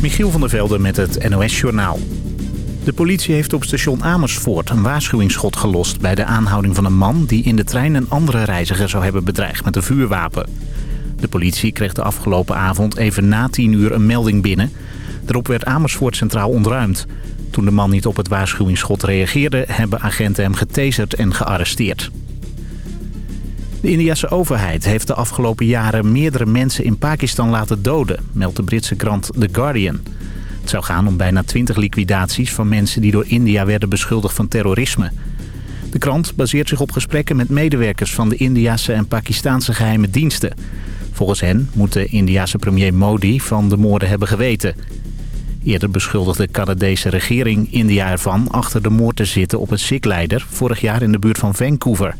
Michiel van der Velde met het NOS-journaal. De politie heeft op station Amersfoort een waarschuwingsschot gelost... bij de aanhouding van een man die in de trein een andere reiziger zou hebben bedreigd met een vuurwapen. De politie kreeg de afgelopen avond even na 10 uur een melding binnen. Daarop werd Amersfoort centraal ontruimd. Toen de man niet op het waarschuwingsschot reageerde... hebben agenten hem getaserd en gearresteerd. De Indiase overheid heeft de afgelopen jaren meerdere mensen in Pakistan laten doden, meldt de Britse krant The Guardian. Het zou gaan om bijna 20 liquidaties van mensen die door India werden beschuldigd van terrorisme. De krant baseert zich op gesprekken met medewerkers van de Indiase en Pakistanse geheime diensten. Volgens hen moet de Indiase premier Modi van de moorden hebben geweten. Eerder beschuldigde de Canadese regering India ervan achter de moord te zitten op een Sikh-leider vorig jaar in de buurt van Vancouver.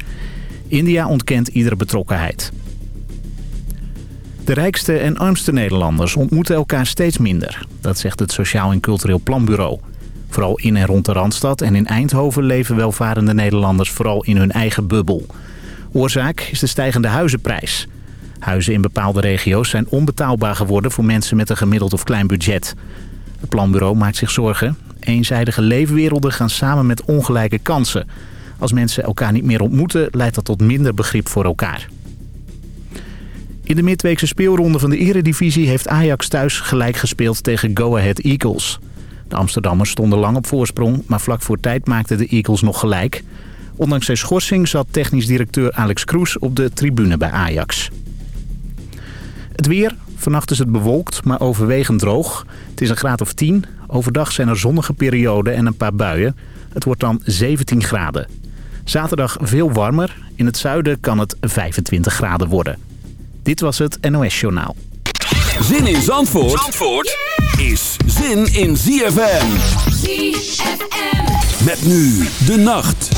India ontkent iedere betrokkenheid. De rijkste en armste Nederlanders ontmoeten elkaar steeds minder. Dat zegt het Sociaal en Cultureel Planbureau. Vooral in en rond de Randstad en in Eindhoven leven welvarende Nederlanders vooral in hun eigen bubbel. Oorzaak is de stijgende huizenprijs. Huizen in bepaalde regio's zijn onbetaalbaar geworden voor mensen met een gemiddeld of klein budget. Het planbureau maakt zich zorgen. Eenzijdige leefwerelden gaan samen met ongelijke kansen. Als mensen elkaar niet meer ontmoeten, leidt dat tot minder begrip voor elkaar. In de midweekse speelronde van de Eredivisie heeft Ajax thuis gelijk gespeeld tegen Go Ahead Eagles. De Amsterdammers stonden lang op voorsprong, maar vlak voor tijd maakten de Eagles nog gelijk. Ondanks zijn schorsing zat technisch directeur Alex Kroes op de tribune bij Ajax. Het weer. Vannacht is het bewolkt, maar overwegend droog. Het is een graad of 10. Overdag zijn er zonnige perioden en een paar buien. Het wordt dan 17 graden. Zaterdag veel warmer. In het zuiden kan het 25 graden worden. Dit was het NOS Journaal. Zin in Zandvoort, Zandvoort is zin in ZFM. ZFM. Met nu de nacht.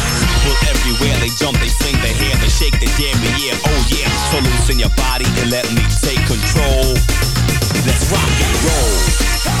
People everywhere, they jump, they swing their hair, they shake their damn yeah, oh yeah. So loosen your body and let me take control. Let's rock and roll.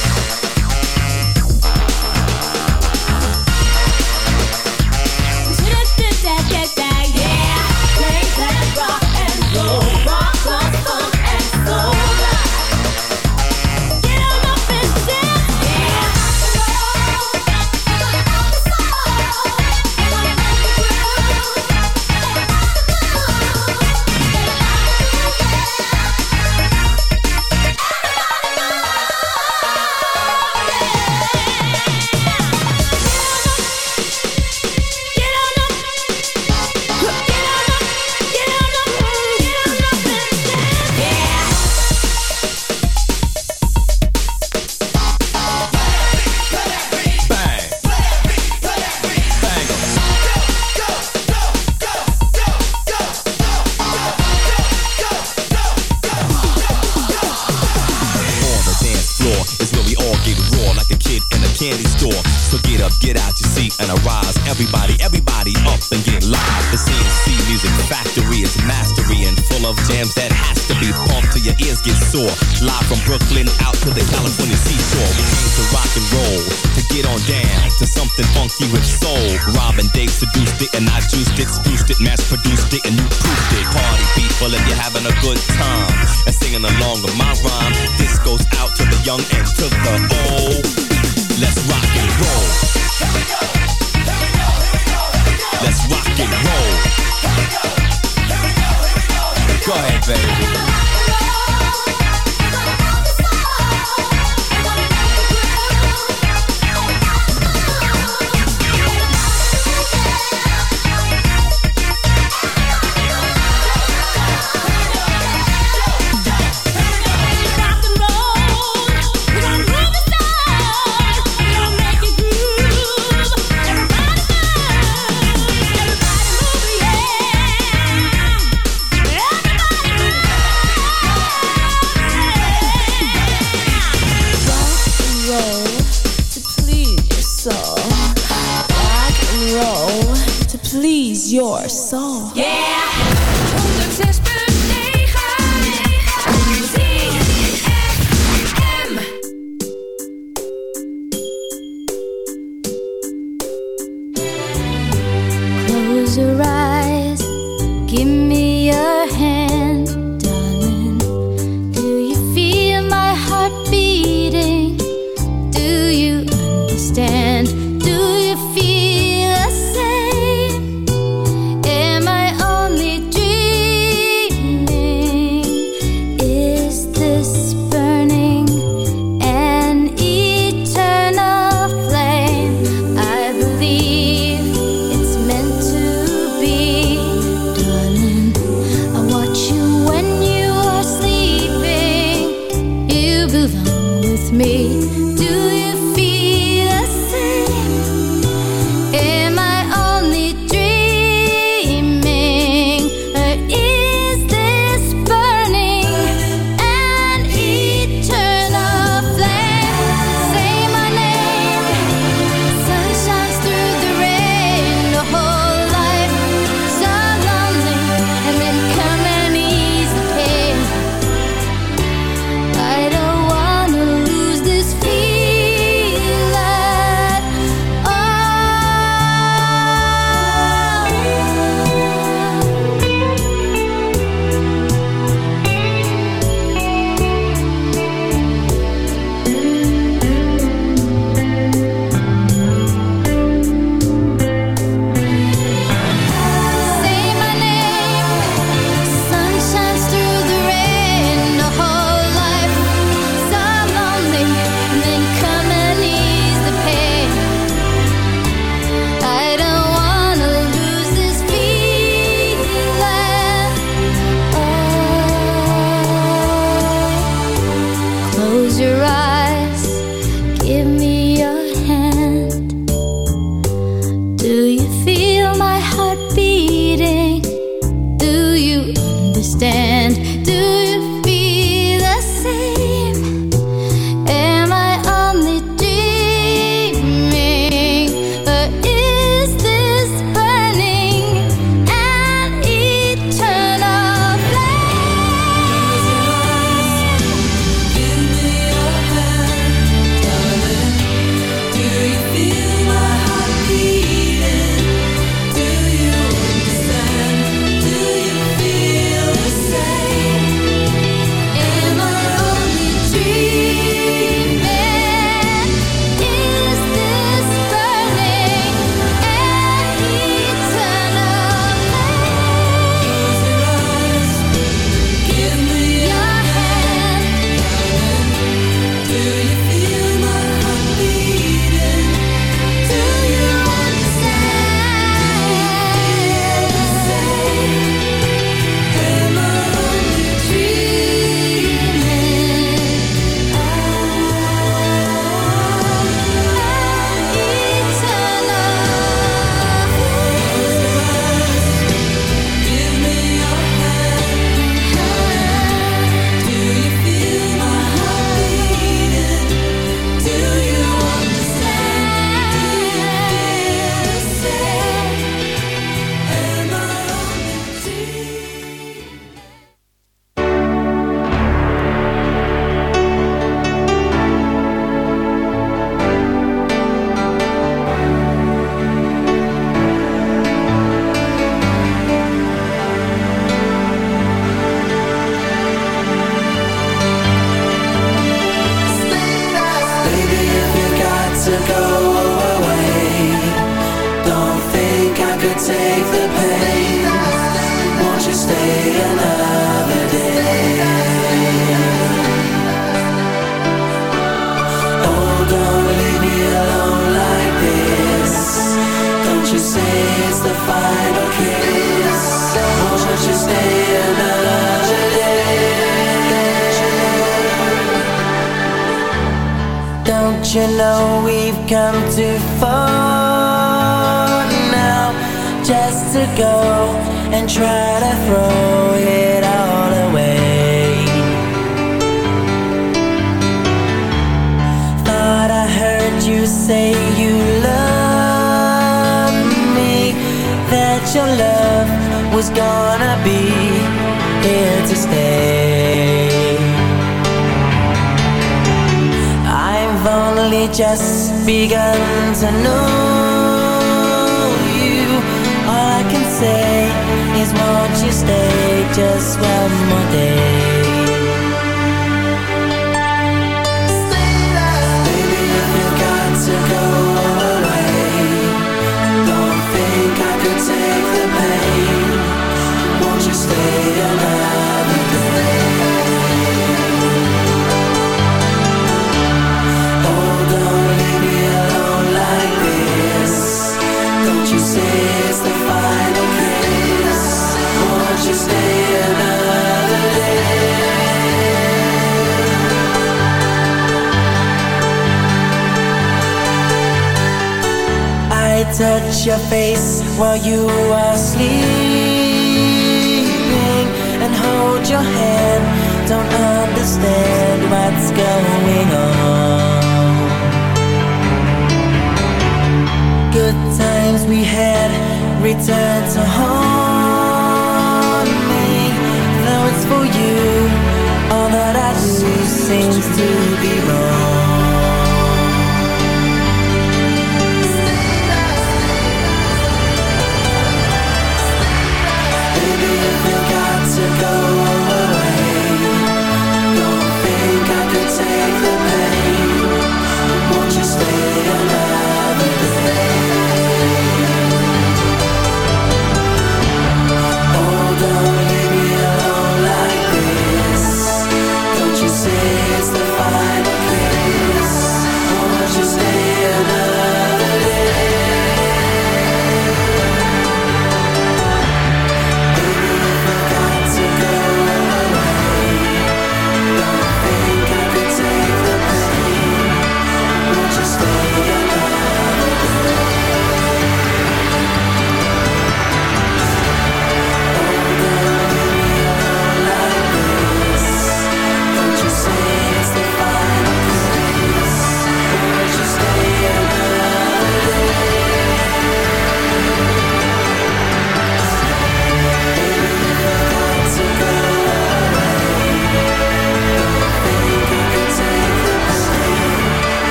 face while you are sleeping.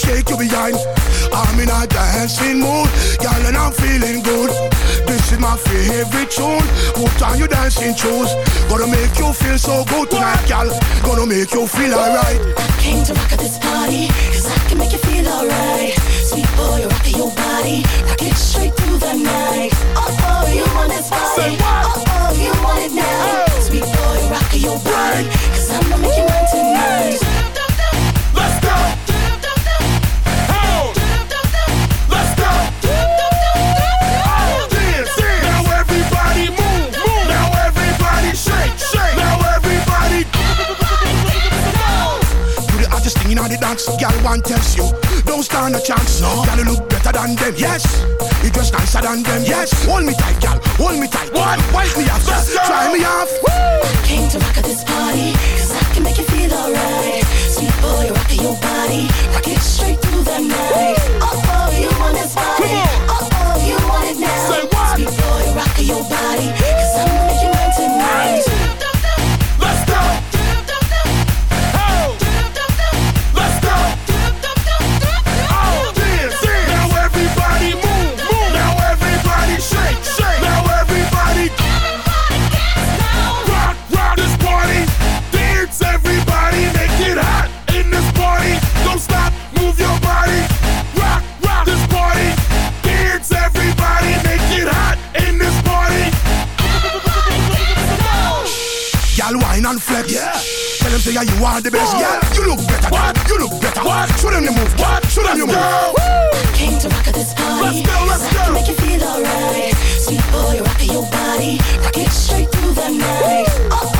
shake your behind. I'm in a dancing mood, girl, and I'm feeling good. This is my favorite tune. What on you dancing shoes. Gonna make you feel so good tonight, girl. Gonna make you feel alright. I came to rock at this party, cause I can make you feel alright. Sweet boy, rock your body, rock it straight through the night. Oh, oh, you want this? Oh, oh, you want it now? Sweet boy, rock your body. one tells you, don't stand a chance. No, gotta look better than them. Yes, you dress nicer than them. Yes, hold me tight, gal, hold me tight. One, Wipe me off, yes, try me off. Woo! I came to rock at this party, cause I can make you feel alright. Sweet boy, rock your body, rock it straight through the night. Woo! Oh, oh you want this body? Come on. Oh, boy, you want it now? Say what? Sweet boy, rock your body. and flex. Yeah. Tell them say yeah, you are the best. What? Yeah, you look better. What? You look better. What? Show them the move. What? Show them the move. Woo! Came to rock at this party. Let's go, let's go. Make you feel alright. Sweet boy, rock your body. Rock it straight through the night.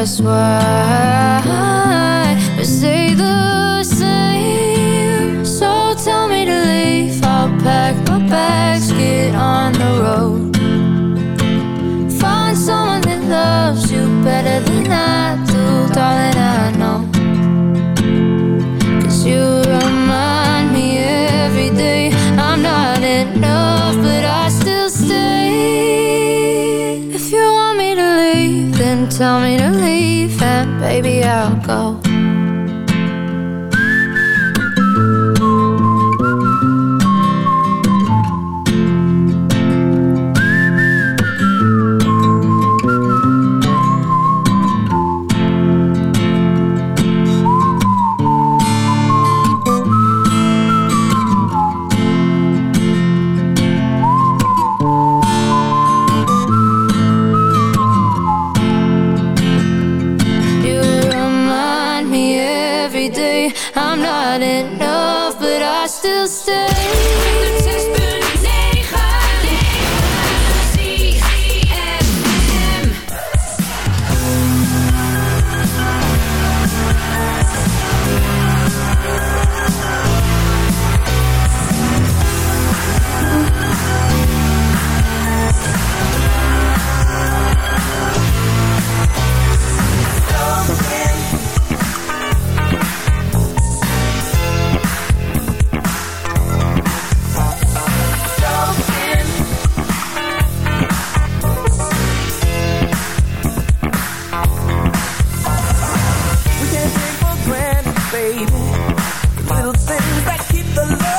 That's why we say the same. So tell me to leave. I'll pack my bags Get on the road. Find someone that loves you Better than I do Darling, I know. You remind me every day I'm not enough But I still stay. If you want me to leave Then tell me to leave. Baby, I'll go. Baby. Little things that keep the love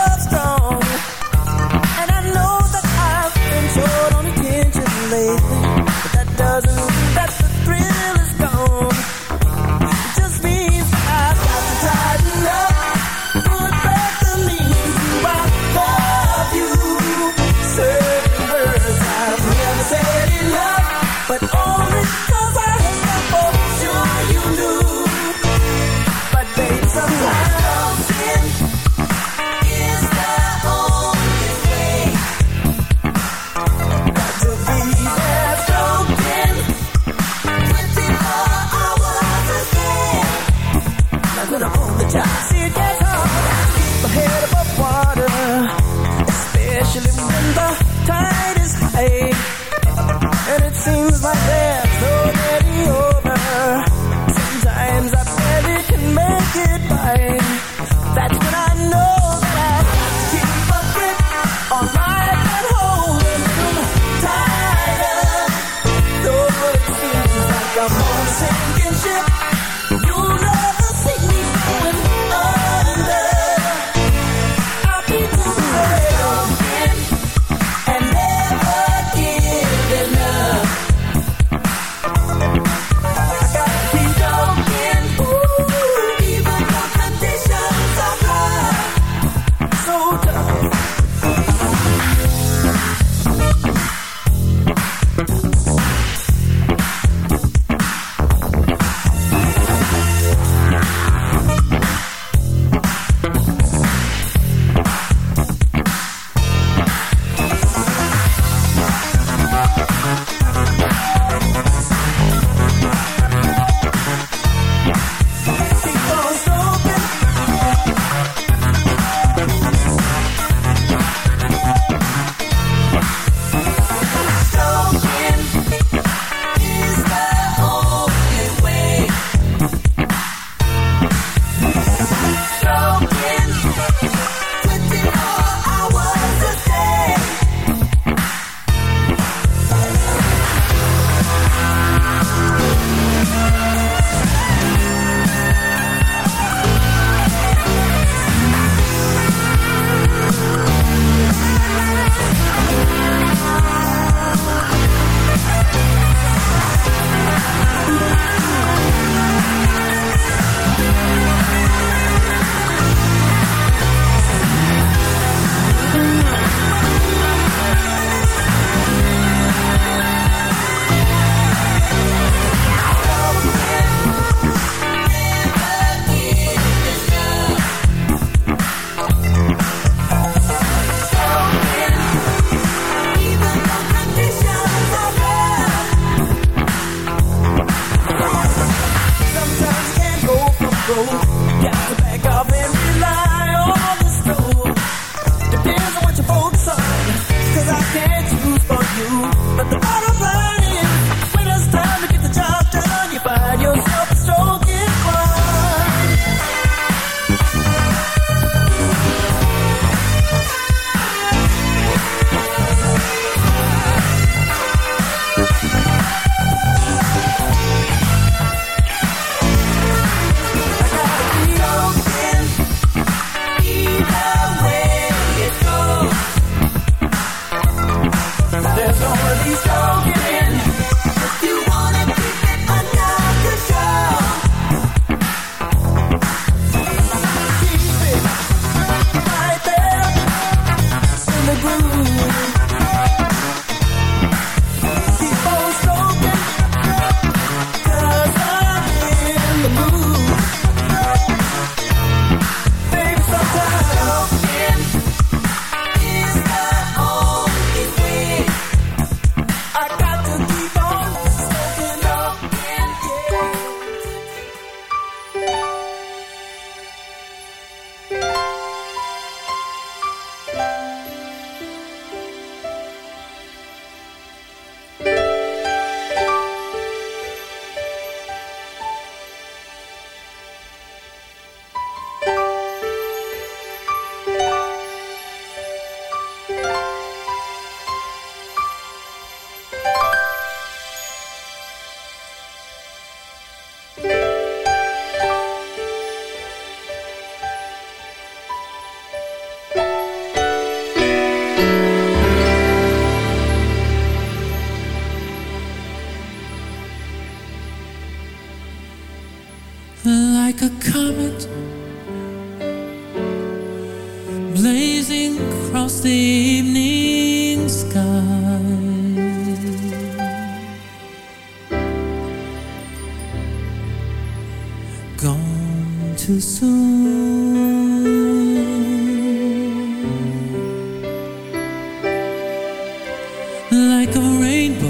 rainbow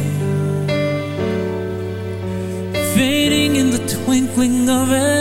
fading in the twinkling of an